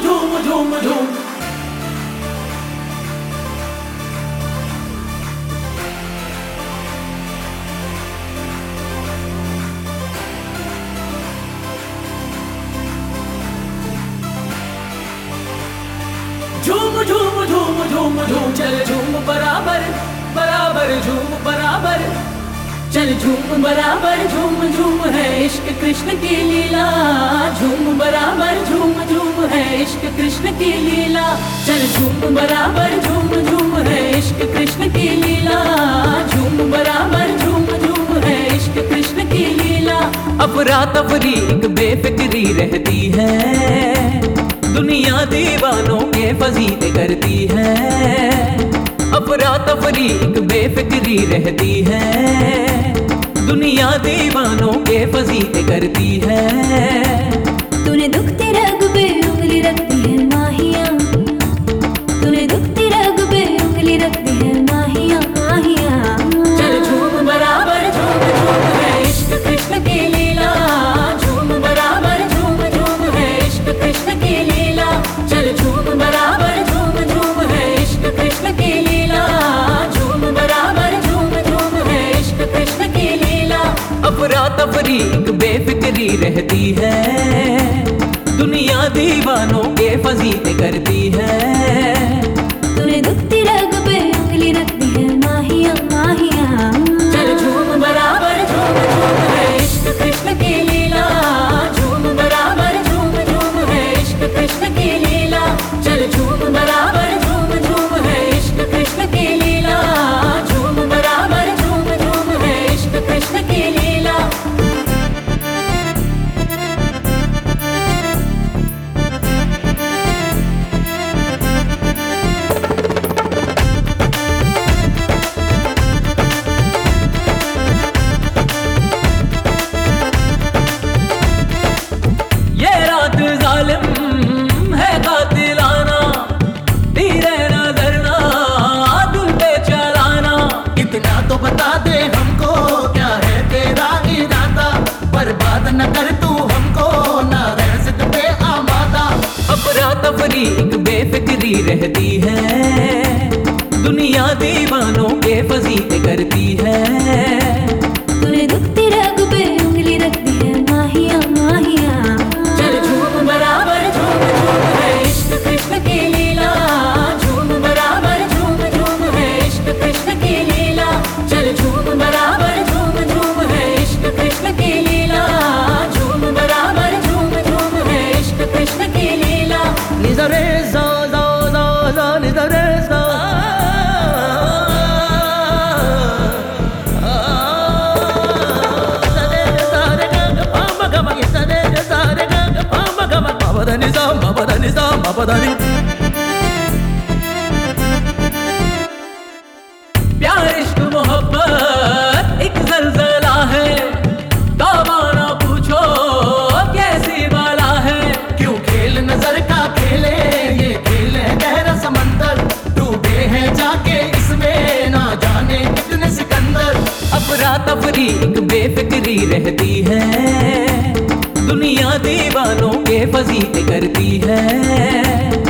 झूम झूम झूम झूम झूम, चल झूम बराबर बराबर, झूम बराबर। चल झूम बराबर, झूम झूम है इश्क कृष्ण की लीला। झूम बराबर कृष्ण की लीला। चल झूम बराबर झूम झूम है इश्क कृष्ण की लीला। झूम बराबर झूम झूम है इश्क कृष्ण की लीला। अफरा तफरी एक बेफिक्री रहती है। दुनिया दीवानों के फजीते करती है। अफरा तफरी एक बेफिक्री रहती है। दुनिया दीवानों के फजीते करती है। तूने दुखते अफरा तफरी बेफिक्री रहती है। दुनिया दीवानों के फजीते करती है। बेफिक्री रहती है। दुनिया दीवानों के फजीते करती है। तूने दुखती रग पे उंगली रखती है माहिया माहिया। चल झूम बराबर झूम झूम है इश्क कृष्ण की लीला। झूम बराबर झूम झूम है इश्क कृष्ण की लीला। चल झूम बराबर झूम झूम है इश्क कृष्ण की लीला। झूम बराबर झूम झूम है इश्क कृष्ण की लीला। निजरे kadar अफरा तफरी एक बेफिक्री रहती है। दुनिया दीवानों के फजीत करती है।